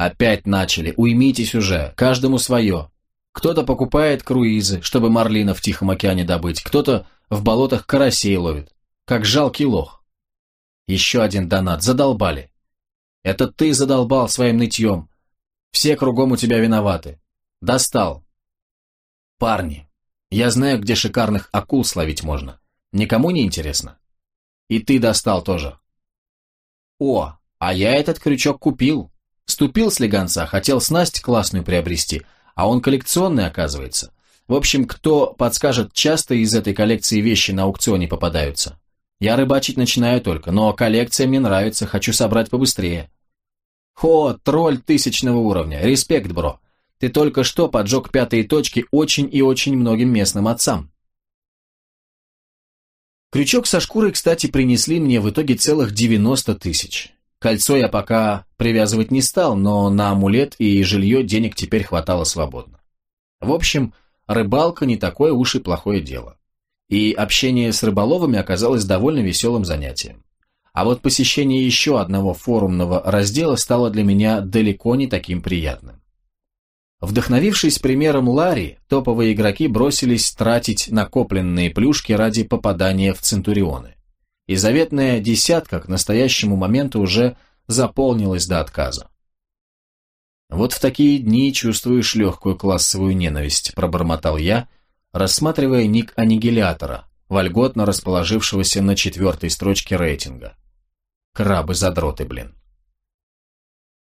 Опять начали, уймитесь уже, каждому свое. Кто-то покупает круизы, чтобы марлина в Тихом океане добыть, кто-то в болотах карасей ловит, как жалкий лох. Еще один донат, задолбали. Это ты задолбал своим нытьем. Все кругом у тебя виноваты. Достал. Парни, я знаю, где шикарных акул словить можно. Никому не интересно. И ты достал тоже. О, а я этот крючок купил. Ступил с легонца, хотел снасть классную приобрести, а он коллекционный, оказывается. В общем, кто подскажет, часто из этой коллекции вещи на аукционе попадаются. Я рыбачить начинаю только, но коллекция мне нравится, хочу собрать побыстрее. Хо, тролль тысячного уровня, респект, бро. Ты только что поджег пятые точки очень и очень многим местным отцам. Крючок со шкурой, кстати, принесли мне в итоге целых 90 тысяч. Кольцо я пока привязывать не стал, но на амулет и жилье денег теперь хватало свободно. В общем, рыбалка не такое уж и плохое дело и общение с рыболовами оказалось довольно веселым занятием. А вот посещение еще одного форумного раздела стало для меня далеко не таким приятным. Вдохновившись примером Ларри, топовые игроки бросились тратить накопленные плюшки ради попадания в Центурионы. И заветная десятка к настоящему моменту уже заполнилась до отказа. «Вот в такие дни чувствуешь легкую классовую ненависть», – пробормотал я – рассматривая ник аннигилятора, вольготно расположившегося на четвертой строчке рейтинга. Крабы-задроты, блин.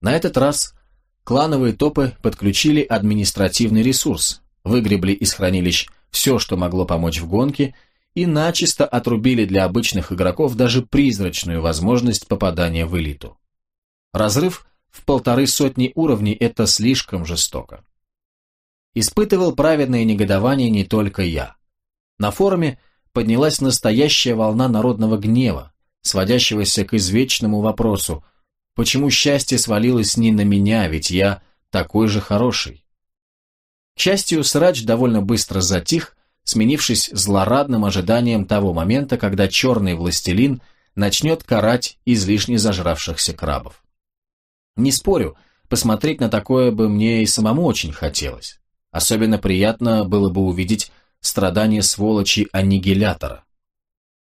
На этот раз клановые топы подключили административный ресурс, выгребли из хранилищ все, что могло помочь в гонке, и начисто отрубили для обычных игроков даже призрачную возможность попадания в элиту. Разрыв в полторы сотни уровней – это слишком жестоко. Испытывал праведное негодование не только я. На форуме поднялась настоящая волна народного гнева, сводящегося к извечному вопросу, почему счастье свалилось не на меня, ведь я такой же хороший. К счастью, срач довольно быстро затих, сменившись злорадным ожиданием того момента, когда черный властелин начнет карать излишне зажравшихся крабов. Не спорю, посмотреть на такое бы мне и самому очень хотелось. Особенно приятно было бы увидеть страдания сволочи аннигилятора.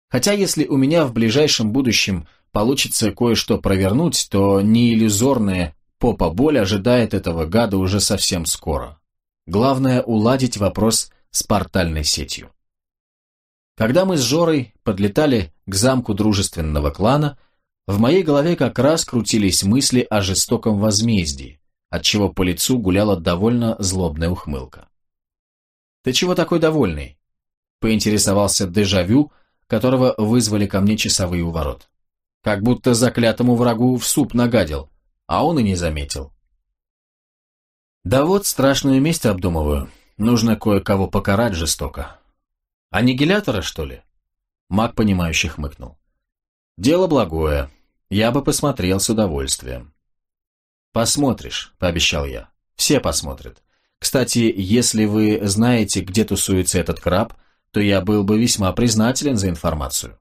Хотя если у меня в ближайшем будущем получится кое-что провернуть, то не иллюзорная попа боль ожидает этого гада уже совсем скоро. Главное уладить вопрос с портальной сетью. Когда мы с Жорой подлетали к замку дружественного клана, в моей голове как раз крутились мысли о жестоком возмездии, отчего по лицу гуляла довольно злобная ухмылка. «Ты чего такой довольный?» — поинтересовался дежавю, которого вызвали ко мне часовые у ворот. Как будто заклятому врагу в суп нагадил, а он и не заметил. «Да вот, страшную месть обдумываю. Нужно кое-кого покарать жестоко». «Аннигилятора, что ли?» Маг, понимающе хмыкнул. «Дело благое. Я бы посмотрел с удовольствием». «Посмотришь», — пообещал я. «Все посмотрят. Кстати, если вы знаете, где тусуется этот краб, то я был бы весьма признателен за информацию».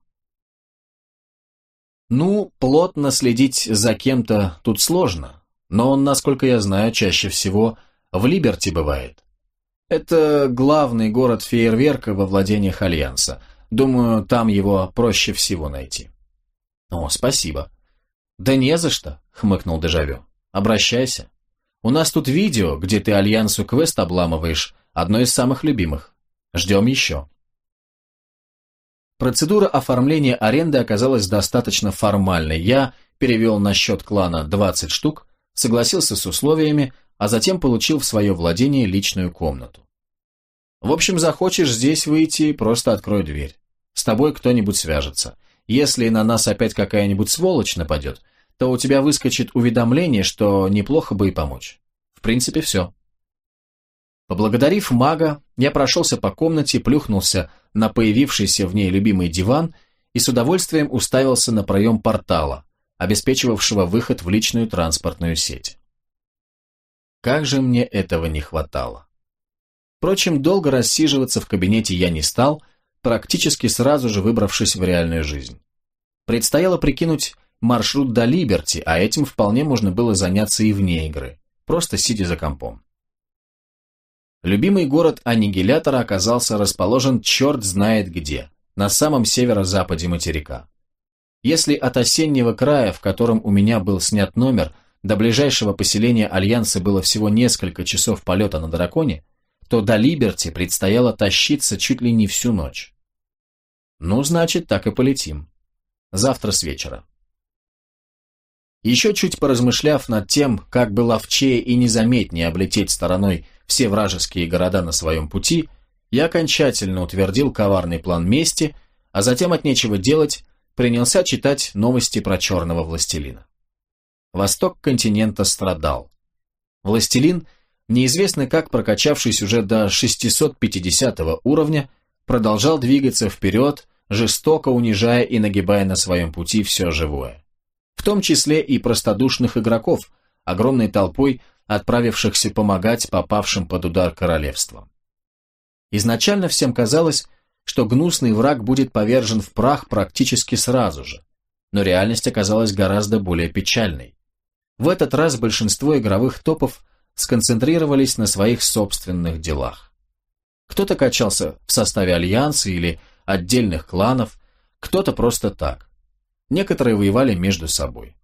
Ну, плотно следить за кем-то тут сложно, но он, насколько я знаю, чаще всего в Либерти бывает. Это главный город фейерверка во владениях Альянса. Думаю, там его проще всего найти. О, спасибо. Да не за что, хмыкнул Дежавю. Обращайся. У нас тут видео, где ты Альянсу квест обламываешь, одно из самых любимых. Ждем еще. Процедура оформления аренды оказалась достаточно формальной. Я перевел на счет клана 20 штук, согласился с условиями, а затем получил в свое владение личную комнату. В общем, захочешь здесь выйти, просто открой дверь. С тобой кто-нибудь свяжется. Если на нас опять какая-нибудь сволочь нападет, то у тебя выскочит уведомление, что неплохо бы и помочь. В принципе, все. Поблагодарив мага, я прошелся по комнате, плюхнулся на появившийся в ней любимый диван и с удовольствием уставился на проем портала, обеспечивавшего выход в личную транспортную сеть. Как же мне этого не хватало. Впрочем, долго рассиживаться в кабинете я не стал, практически сразу же выбравшись в реальную жизнь. Предстояло прикинуть, маршрут до Либерти, а этим вполне можно было заняться и вне игры, просто сидя за компом. Любимый город аннигилятора оказался расположен черт знает где, на самом северо-западе материка. Если от осеннего края, в котором у меня был снят номер, до ближайшего поселения Альянса было всего несколько часов полета на драконе, то до Либерти предстояло тащиться чуть ли не всю ночь. Ну, значит, так и полетим. Завтра с вечера. Еще чуть поразмышляв над тем, как бы ловчее и незаметнее облететь стороной все вражеские города на своем пути, я окончательно утвердил коварный план мести, а затем от нечего делать принялся читать новости про черного властелина. Восток континента страдал. Властелин, неизвестно как прокачавшись уже до 650 уровня, продолжал двигаться вперед, жестоко унижая и нагибая на своем пути все живое. В том числе и простодушных игроков, огромной толпой отправившихся помогать попавшим под удар королевствам. Изначально всем казалось, что гнусный враг будет повержен в прах практически сразу же, но реальность оказалась гораздо более печальной. В этот раз большинство игровых топов сконцентрировались на своих собственных делах. Кто-то качался в составе альянса или отдельных кланов, кто-то просто так. Некоторые воевали между собой.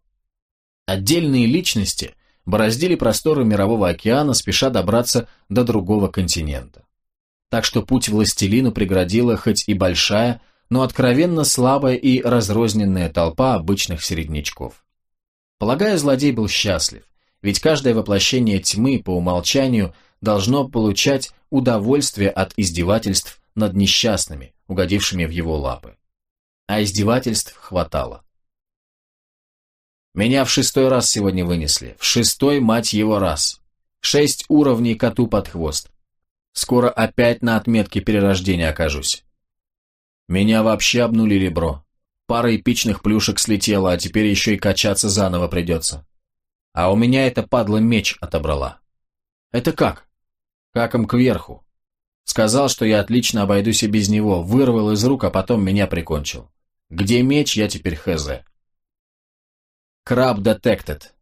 Отдельные личности бороздили просторы мирового океана, спеша добраться до другого континента. Так что путь властелину преградила хоть и большая, но откровенно слабая и разрозненная толпа обычных середнячков. Полагаю, злодей был счастлив, ведь каждое воплощение тьмы по умолчанию должно получать удовольствие от издевательств над несчастными, угодившими в его лапы. А издевательств хватало. Меня в шестой раз сегодня вынесли. В шестой, мать его, раз. Шесть уровней коту под хвост. Скоро опять на отметке перерождения окажусь. Меня вообще обнулили, бро. Пара эпичных плюшек слетела, а теперь еще и качаться заново придется. А у меня эта падла меч отобрала. Это как? Как им кверху. Сказал, что я отлично обойдусь и без него, вырвал из рук, а потом меня прикончил. Где меч, я теперь хз. Краб детектед.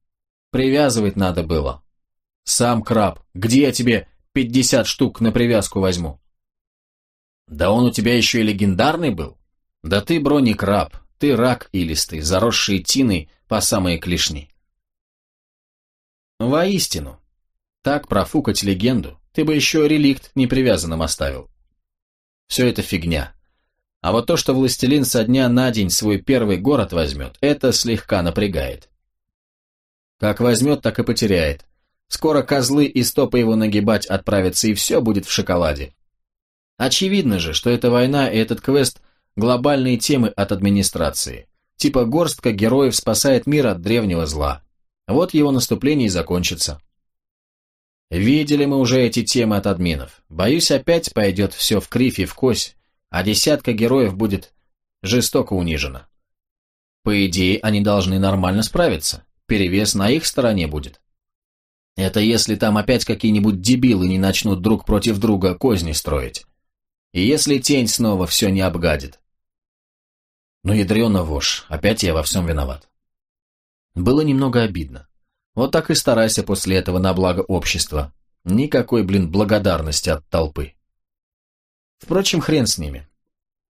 Привязывать надо было. Сам краб. Где я тебе пятьдесят штук на привязку возьму? Да он у тебя еще и легендарный был. Да ты, бро, не краб. Ты рак илистый, заросший тиной по самые клешни. Воистину. Так профукать легенду, ты бы еще реликт непривязанным оставил. Все это фигня. А вот то, что властелин со дня на день свой первый город возьмет, это слегка напрягает. Как возьмет, так и потеряет. Скоро козлы и стопы его нагибать отправятся, и все будет в шоколаде. Очевидно же, что эта война и этот квест – глобальные темы от администрации. Типа горстка героев спасает мир от древнего зла. Вот его наступление и закончится. Видели мы уже эти темы от админов. Боюсь, опять пойдет все в кривь и в кось, а десятка героев будет жестоко унижена. По идее, они должны нормально справиться, перевес на их стороне будет. Это если там опять какие-нибудь дебилы не начнут друг против друга козни строить. И если тень снова все не обгадит. Ну, ядрена вошь, опять я во всем виноват. Было немного обидно. Вот так и старайся после этого на благо общества. Никакой, блин, благодарности от толпы. Впрочем, хрен с ними.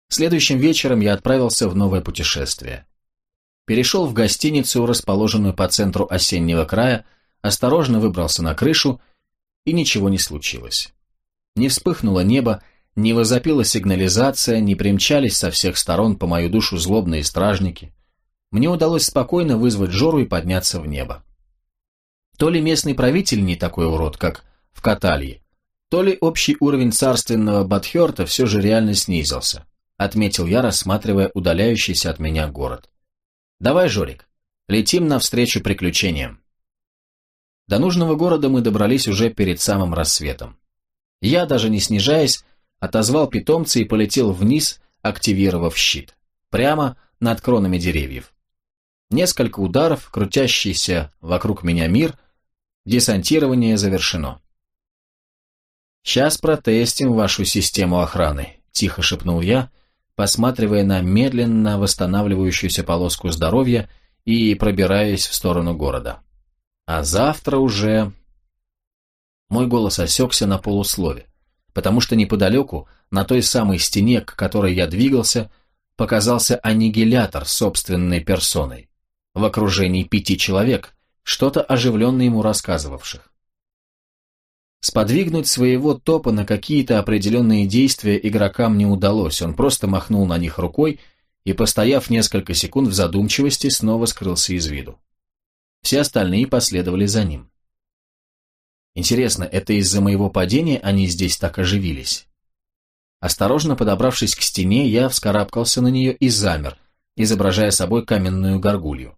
Следующим вечером я отправился в новое путешествие. Перешел в гостиницу, расположенную по центру осеннего края, осторожно выбрался на крышу, и ничего не случилось. Не вспыхнуло небо, не возопила сигнализация, не примчались со всех сторон по мою душу злобные стражники. Мне удалось спокойно вызвать Жору и подняться в небо. То ли местный правитель не такой урод, как в Каталье, то ли общий уровень царственного Батхерта все же реально снизился, отметил я, рассматривая удаляющийся от меня город. Давай, Жорик, летим навстречу приключениям. До нужного города мы добрались уже перед самым рассветом. Я, даже не снижаясь, отозвал питомца и полетел вниз, активировав щит, прямо над кронами деревьев. Несколько ударов, крутящийся вокруг меня мир, десантирование завершено. «Сейчас протестим вашу систему охраны», – тихо шепнул я, посматривая на медленно восстанавливающуюся полоску здоровья и пробираюсь в сторону города. А завтра уже... Мой голос осекся на полуслове, потому что неподалеку, на той самой стене, к которой я двигался, показался аннигилятор собственной персоной, в окружении пяти человек, что-то оживленно ему рассказывавших. Сподвигнуть своего топа на какие-то определенные действия игрокам не удалось, он просто махнул на них рукой и, постояв несколько секунд в задумчивости, снова скрылся из виду. Все остальные последовали за ним. Интересно, это из-за моего падения они здесь так оживились? Осторожно подобравшись к стене, я вскарабкался на нее и замер, изображая собой каменную горгулью.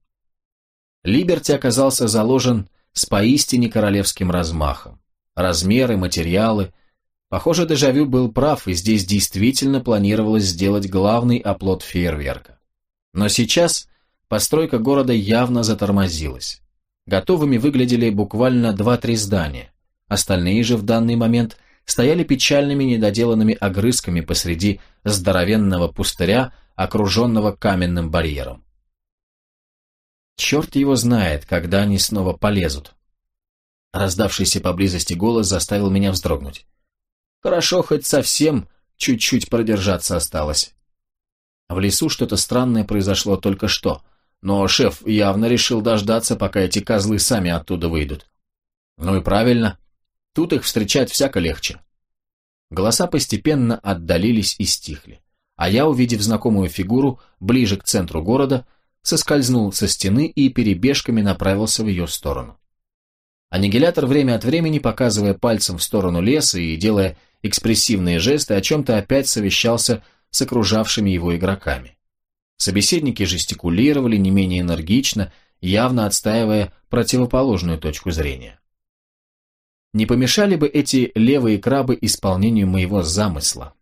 Либерти оказался заложен с поистине королевским размахом размеры, материалы. Похоже, Дежавю был прав, и здесь действительно планировалось сделать главный оплот фейерверка. Но сейчас постройка города явно затормозилась. Готовыми выглядели буквально два-три здания. Остальные же в данный момент стояли печальными недоделанными огрызками посреди здоровенного пустыря, окруженного каменным барьером. Черт его знает, когда они снова полезут. Раздавшийся поблизости голос заставил меня вздрогнуть. Хорошо, хоть совсем чуть-чуть продержаться осталось. В лесу что-то странное произошло только что, но шеф явно решил дождаться, пока эти козлы сами оттуда выйдут. Ну и правильно, тут их встречать всяко легче. Голоса постепенно отдалились и стихли, а я, увидев знакомую фигуру ближе к центру города, соскользнул со стены и перебежками направился в ее сторону. Аннигилятор время от времени, показывая пальцем в сторону леса и делая экспрессивные жесты, о чем-то опять совещался с окружавшими его игроками. Собеседники жестикулировали не менее энергично, явно отстаивая противоположную точку зрения. Не помешали бы эти левые крабы исполнению моего замысла.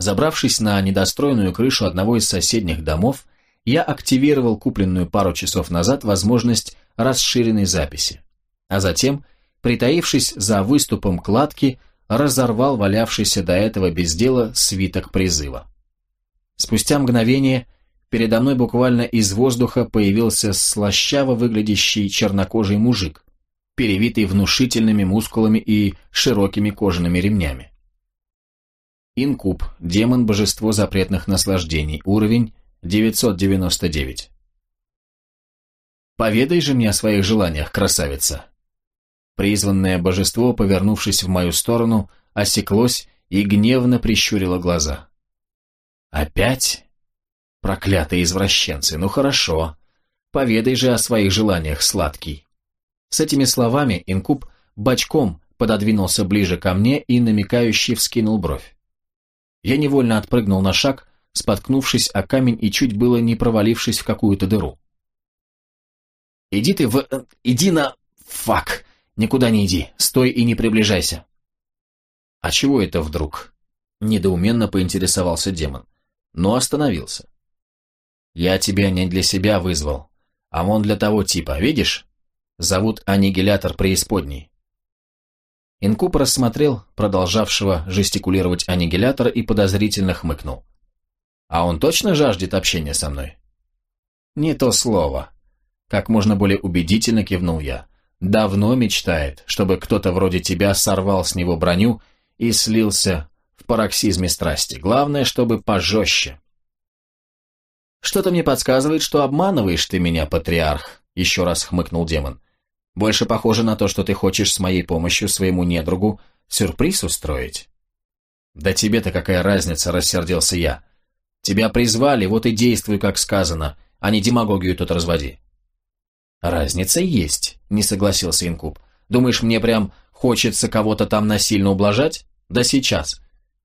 Забравшись на недостроенную крышу одного из соседних домов, я активировал купленную пару часов назад возможность расширенной записи а затем, притаившись за выступом кладки, разорвал валявшийся до этого без дела свиток призыва. Спустя мгновение передо мной буквально из воздуха появился слащаво выглядящий чернокожий мужик, перевитый внушительными мускулами и широкими кожаными ремнями. Инкуб, демон-божество запретных наслаждений, уровень 999. «Поведай же мне о своих желаниях, красавица!» Призванное божество, повернувшись в мою сторону, осеклось и гневно прищурило глаза. «Опять? Проклятые извращенцы, ну хорошо. Поведай же о своих желаниях, сладкий». С этими словами инкуб бочком пододвинулся ближе ко мне и намекающий вскинул бровь. Я невольно отпрыгнул на шаг, споткнувшись о камень и чуть было не провалившись в какую-то дыру. «Иди ты в... Э, иди на... фак!» Никуда не иди, стой и не приближайся. А чего это вдруг? Недоуменно поинтересовался демон, но остановился. Я тебя не для себя вызвал, а вон для того типа, видишь? Зовут аннигилятор преисподней. Инкуб рассмотрел продолжавшего жестикулировать аннигилятора и подозрительно хмыкнул. «А он точно жаждет общения со мной?» «Не то слово», — как можно более убедительно кивнул я. Давно мечтает, чтобы кто-то вроде тебя сорвал с него броню и слился в пароксизме страсти. Главное, чтобы пожестче. «Что-то мне подсказывает, что обманываешь ты меня, патриарх», — еще раз хмыкнул демон. «Больше похоже на то, что ты хочешь с моей помощью своему недругу сюрприз устроить». «Да тебе-то какая разница», — рассердился я. «Тебя призвали, вот и действуй, как сказано, а не демагогию тут разводи». «Разница есть», — не согласился Инкуб. «Думаешь, мне прям хочется кого-то там насильно ублажать? Да сейчас.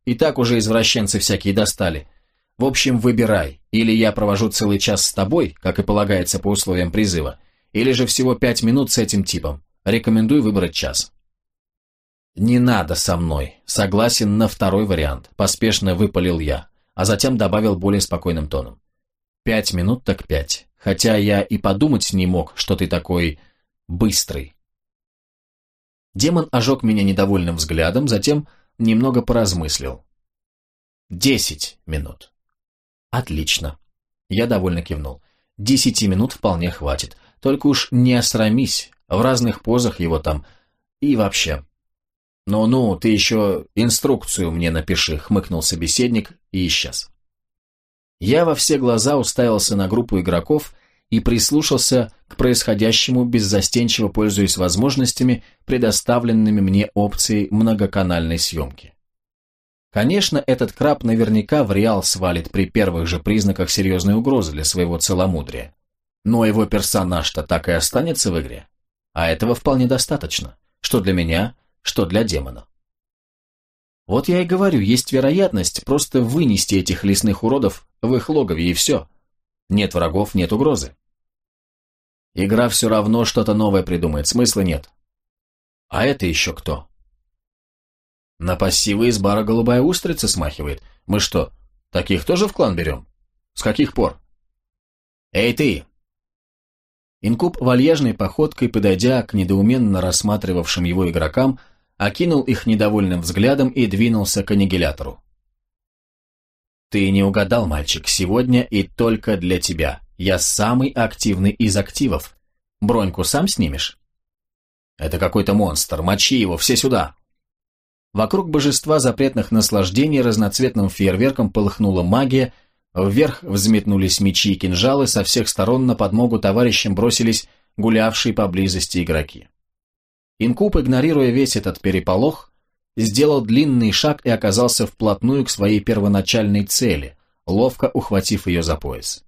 И так уже извращенцы всякие достали. В общем, выбирай. Или я провожу целый час с тобой, как и полагается по условиям призыва, или же всего пять минут с этим типом. Рекомендую выбрать час». «Не надо со мной. Согласен на второй вариант», — поспешно выпалил я, а затем добавил более спокойным тоном. «Пять минут так пять хотя я и подумать не мог, что ты такой быстрый. Демон ожег меня недовольным взглядом, затем немного поразмыслил. Десять минут. Отлично. Я довольно кивнул. десяти минут вполне хватит. Только уж не осрамись, в разных позах его там. И вообще. «Ну-ну, ты еще инструкцию мне напиши», — хмыкнул собеседник и исчез. Я во все глаза уставился на группу игроков и прислушался происходящему, беззастенчиво пользуясь возможностями, предоставленными мне опцией многоканальной съемки. Конечно, этот краб наверняка в реал свалит при первых же признаках серьезной угрозы для своего целомудрия. Но его персонаж-то так и останется в игре. А этого вполне достаточно, что для меня – что для демона. Вот я и говорю, есть вероятность просто вынести этих лесных уродов в их логове и все. Нет врагов, нет угрозы. Игра все равно что-то новое придумает, смысла нет. А это еще кто? На пассивы из бара голубая устрица смахивает. Мы что, таких тоже в клан берем? С каких пор? Эй ты! Инкуб вальяжной походкой, подойдя к недоуменно рассматривавшим его игрокам, окинул их недовольным взглядом и двинулся к аннигилятору. «Ты не угадал, мальчик, сегодня и только для тебя. Я самый активный из активов. Броньку сам снимешь?» «Это какой-то монстр, мочи его, все сюда!» Вокруг божества запретных наслаждений разноцветным фейерверком полыхнула магия, вверх взметнулись мечи и кинжалы, со всех сторон на подмогу товарищам бросились гулявшие поблизости игроки. Инкуб, игнорируя весь этот переполох, сделал длинный шаг и оказался вплотную к своей первоначальной цели, ловко ухватив ее за пояс.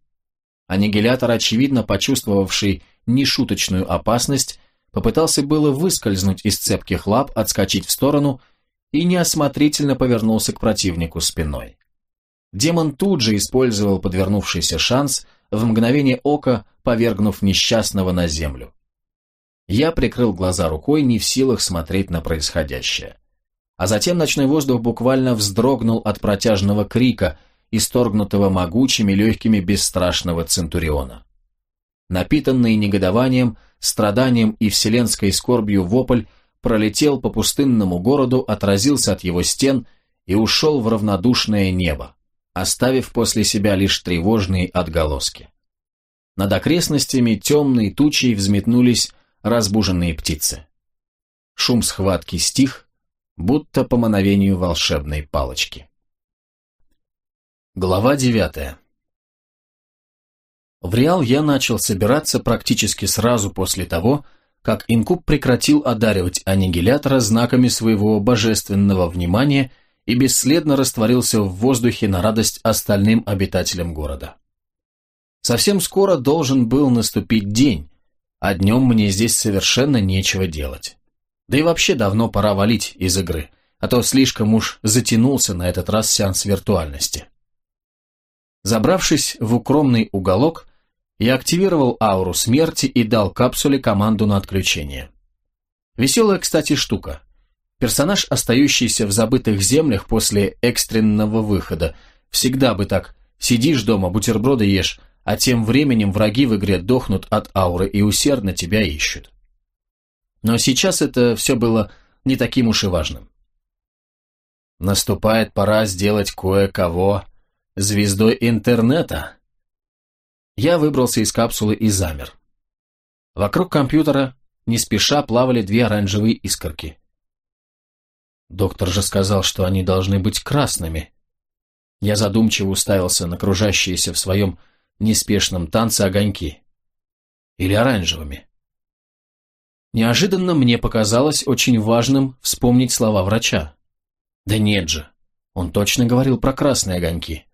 Аннигилятор, очевидно почувствовавший нешуточную опасность, попытался было выскользнуть из цепких лап, отскочить в сторону и неосмотрительно повернулся к противнику спиной. Демон тут же использовал подвернувшийся шанс, в мгновение ока повергнув несчастного на землю. Я прикрыл глаза рукой, не в силах смотреть на происходящее. А затем ночной воздух буквально вздрогнул от протяжного крика, исторгнутого могучими легкими бесстрашного Центуриона. Напитанный негодованием, страданием и вселенской скорбью вопль пролетел по пустынному городу, отразился от его стен и ушел в равнодушное небо, оставив после себя лишь тревожные отголоски. Над окрестностями темной тучей взметнулись разбуженные птицы. Шум схватки стих, будто по мановению волшебной палочки. Глава девятая. В Реал я начал собираться практически сразу после того, как Инкуб прекратил одаривать аннигилятора знаками своего божественного внимания и бесследно растворился в воздухе на радость остальным обитателям города. Совсем скоро должен был наступить день, а днем мне здесь совершенно нечего делать. Да и вообще давно пора валить из игры, а то слишком уж затянулся на этот раз сеанс виртуальности. Забравшись в укромный уголок, я активировал ауру смерти и дал капсуле команду на отключение. Веселая, кстати, штука. Персонаж, остающийся в забытых землях после экстренного выхода, всегда бы так «сидишь дома, бутерброды ешь», а тем временем враги в игре дохнут от ауры и усердно тебя ищут. Но сейчас это все было не таким уж и важным. Наступает пора сделать кое-кого звездой интернета. Я выбрался из капсулы и замер. Вокруг компьютера не спеша плавали две оранжевые искорки. Доктор же сказал, что они должны быть красными. Я задумчиво уставился на кружащиеся в своем неспешном танце огоньки. Или оранжевыми. Неожиданно мне показалось очень важным вспомнить слова врача. Да нет же, он точно говорил про красные огоньки.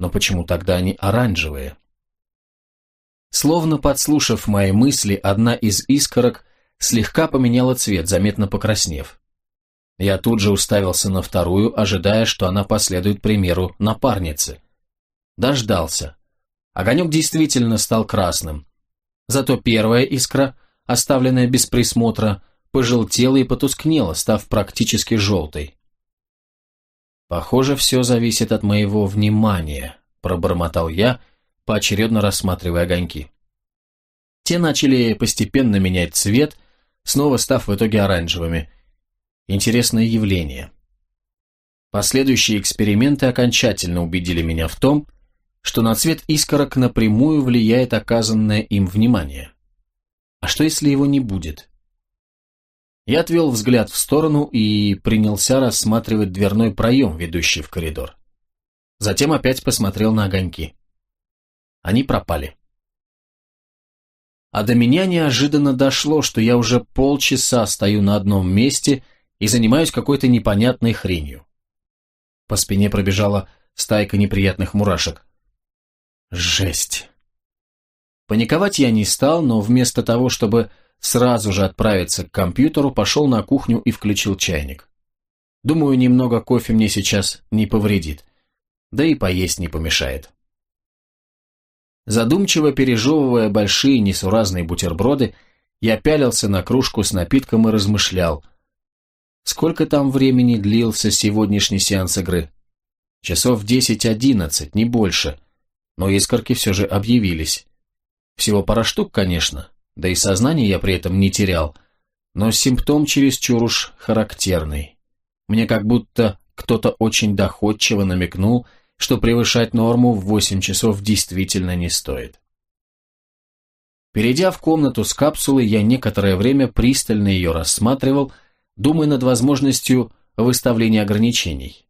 Но почему тогда они оранжевые? Словно подслушав мои мысли, одна из искорок слегка поменяла цвет, заметно покраснев. Я тут же уставился на вторую, ожидая, что она последует примеру напарницы. Дождался. Огонек действительно стал красным. Зато первая искра, оставленная без присмотра, пожелтела и потускнела, став практически желтой. «Похоже, все зависит от моего внимания», – пробормотал я, поочередно рассматривая огоньки. Те начали постепенно менять цвет, снова став в итоге оранжевыми. Интересное явление. Последующие эксперименты окончательно убедили меня в том, что на цвет искорок напрямую влияет оказанное им внимание. А что если его не будет? Я отвел взгляд в сторону и принялся рассматривать дверной проем, ведущий в коридор. Затем опять посмотрел на огоньки. Они пропали. А до меня неожиданно дошло, что я уже полчаса стою на одном месте и занимаюсь какой-то непонятной хренью. По спине пробежала стайка неприятных мурашек. Жесть. Паниковать я не стал, но вместо того, чтобы сразу же отправиться к компьютеру, пошел на кухню и включил чайник. Думаю, немного кофе мне сейчас не повредит. Да и поесть не помешает. Задумчиво пережевывая большие несуразные бутерброды, я пялился на кружку с напитком и размышлял. Сколько там времени длился сегодняшний сеанс игры? Часов десять-одиннадцать, не больше – но искорки все же объявились. Всего пара штук, конечно, да и сознание я при этом не терял, но симптом чересчур уж характерный. Мне как будто кто-то очень доходчиво намекнул, что превышать норму в 8 часов действительно не стоит. Перейдя в комнату с капсулой, я некоторое время пристально ее рассматривал, думая над возможностью выставления ограничений.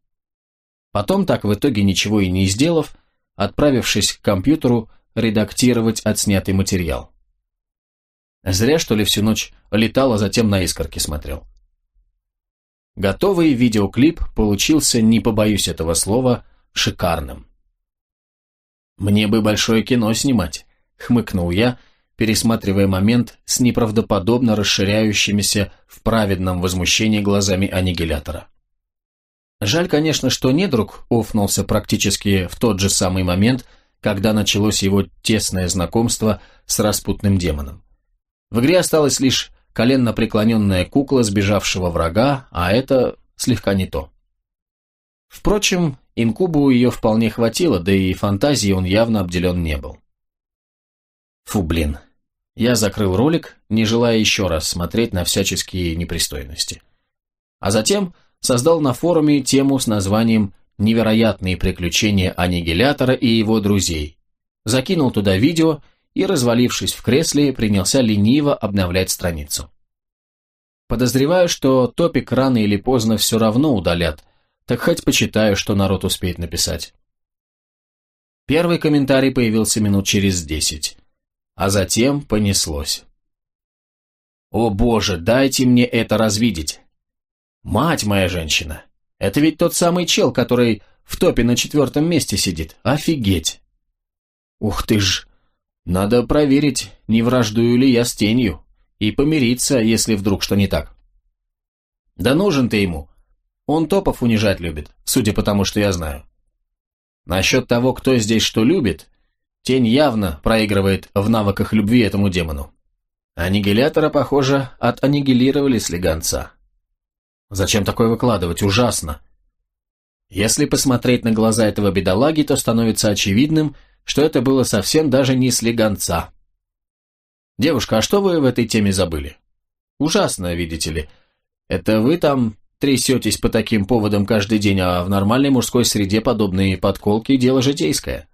Потом, так в итоге ничего и не сделав, отправившись к компьютеру редактировать отснятый материал. Зря, что ли, всю ночь летал, а затем на искорки смотрел. Готовый видеоклип получился, не побоюсь этого слова, шикарным. «Мне бы большое кино снимать», — хмыкнул я, пересматривая момент с неправдоподобно расширяющимися в праведном возмущении глазами аннигилятора. Жаль, конечно, что недруг офнулся практически в тот же самый момент, когда началось его тесное знакомство с распутным демоном. В игре осталась лишь коленно преклоненная кукла сбежавшего врага, а это слегка не то. Впрочем, инкубу ее вполне хватило, да и фантазии он явно обделен не был. Фу, блин. Я закрыл ролик, не желая еще раз смотреть на всяческие непристойности. А затем создал на форуме тему с названием «Невероятные приключения аннигилятора и его друзей». Закинул туда видео и, развалившись в кресле, принялся лениво обновлять страницу. Подозреваю, что топик рано или поздно все равно удалят, так хоть почитаю, что народ успеет написать. Первый комментарий появился минут через десять, а затем понеслось. «О боже, дайте мне это развидеть! Мать моя женщина! Это ведь тот самый чел, который в топе на четвертом месте сидит. Офигеть! Ух ты ж! Надо проверить, не враждую ли я с тенью, и помириться, если вдруг что не так. Да нужен ты ему. Он топов унижать любит, судя по тому, что я знаю. Насчет того, кто здесь что любит, тень явно проигрывает в навыках любви этому демону. Аннигилятора, похоже, отаннигилировали слегонца. Зачем такое выкладывать? Ужасно. Если посмотреть на глаза этого бедолаги, то становится очевидным, что это было совсем даже не слегонца. Девушка, а что вы в этой теме забыли? Ужасно, видите ли. Это вы там трясетесь по таким поводам каждый день, а в нормальной мужской среде подобные подколки – дело житейское.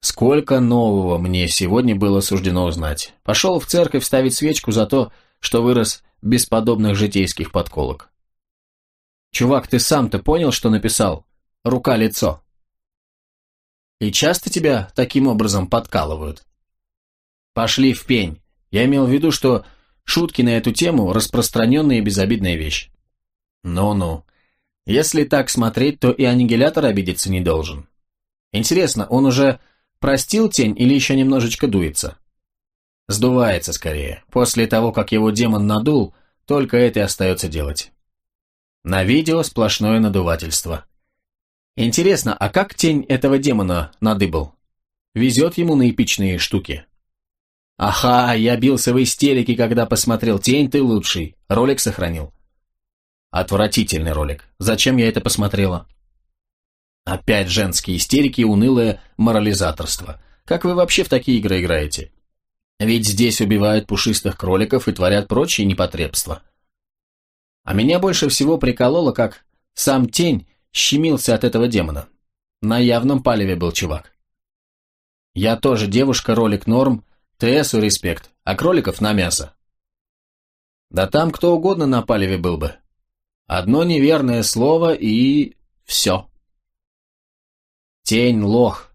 Сколько нового мне сегодня было суждено узнать. Пошел в церковь ставить свечку за то, что вырос без подобных житейских подколок. Чувак, ты сам-то понял, что написал? Рука-лицо. И часто тебя таким образом подкалывают? Пошли в пень. Я имел в виду, что шутки на эту тему – распространенная и безобидная вещь. Ну-ну. Если так смотреть, то и аннигилятор обидеться не должен. Интересно, он уже простил тень или еще немножечко дуется? Сдувается скорее. После того, как его демон надул, только это и остается делать. На видео сплошное надувательство. Интересно, а как тень этого демона надыбал? Везет ему на эпичные штуки. Аха, я бился в истерике, когда посмотрел «Тень, ты лучший». Ролик сохранил. Отвратительный ролик. Зачем я это посмотрела? Опять женские истерики и унылое морализаторство. Как вы вообще в такие игры играете? Ведь здесь убивают пушистых кроликов и творят прочие непотребства. А меня больше всего прикололо, как сам тень щемился от этого демона. На явном палеве был чувак. Я тоже девушка, ролик норм, ТСу респект, а кроликов на мясо. Да там кто угодно на палеве был бы. Одно неверное слово и... все. Тень, лох.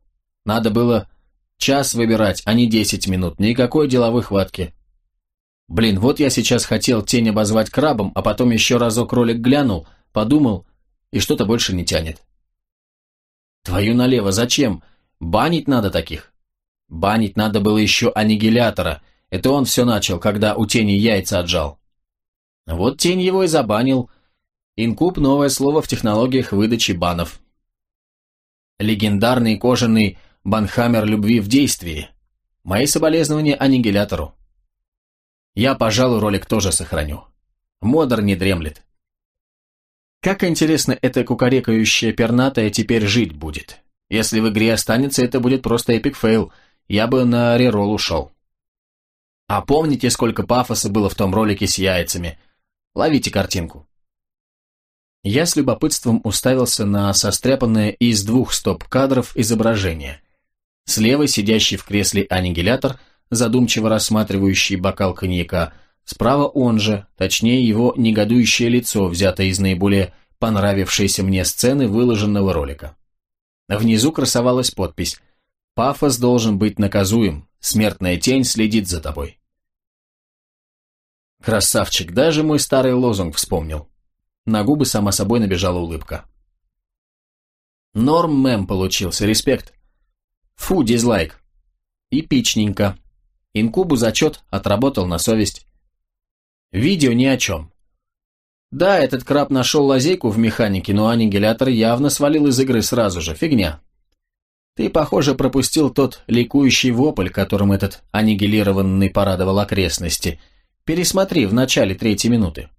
Надо было час выбирать, а не десять минут. Никакой деловой хватки. Блин, вот я сейчас хотел тень обозвать крабом, а потом еще разок ролик глянул, подумал, и что-то больше не тянет. Твою налево, зачем? Банить надо таких. Банить надо было еще аннигилятора. Это он все начал, когда у тени яйца отжал. Вот тень его и забанил. Инкуб – новое слово в технологиях выдачи банов. Легендарный кожаный банхаммер любви в действии. Мои соболезнования аннигилятору. Я, пожалуй, ролик тоже сохраню. Модер не дремлет. Как интересно эта кукарекающая пернатая теперь жить будет. Если в игре останется, это будет просто epic fail. Я бы на reroll ушел. А помните, сколько пафоса было в том ролике с яйцами? Ловите картинку. Я с любопытством уставился на состряпанное из двух стоп-кадров изображение. Слева сидящий в кресле аннигилятор, задумчиво рассматривающий бокал коньяка – Справа он же, точнее его негодующее лицо, взятое из наиболее понравившейся мне сцены выложенного ролика. Внизу красовалась подпись «Пафос должен быть наказуем, смертная тень следит за тобой». Красавчик, даже мой старый лозунг вспомнил. На губы сама собой набежала улыбка. Норм мем получился, респект. Фу, дизлайк. Эпичненько. Инкубу зачет, отработал на совесть. Видео ни о чем. Да, этот краб нашел лазейку в механике, но аннигилятор явно свалил из игры сразу же, фигня. Ты, похоже, пропустил тот ликующий вопль, которым этот аннигилированный порадовал окрестности. Пересмотри в начале третьей минуты.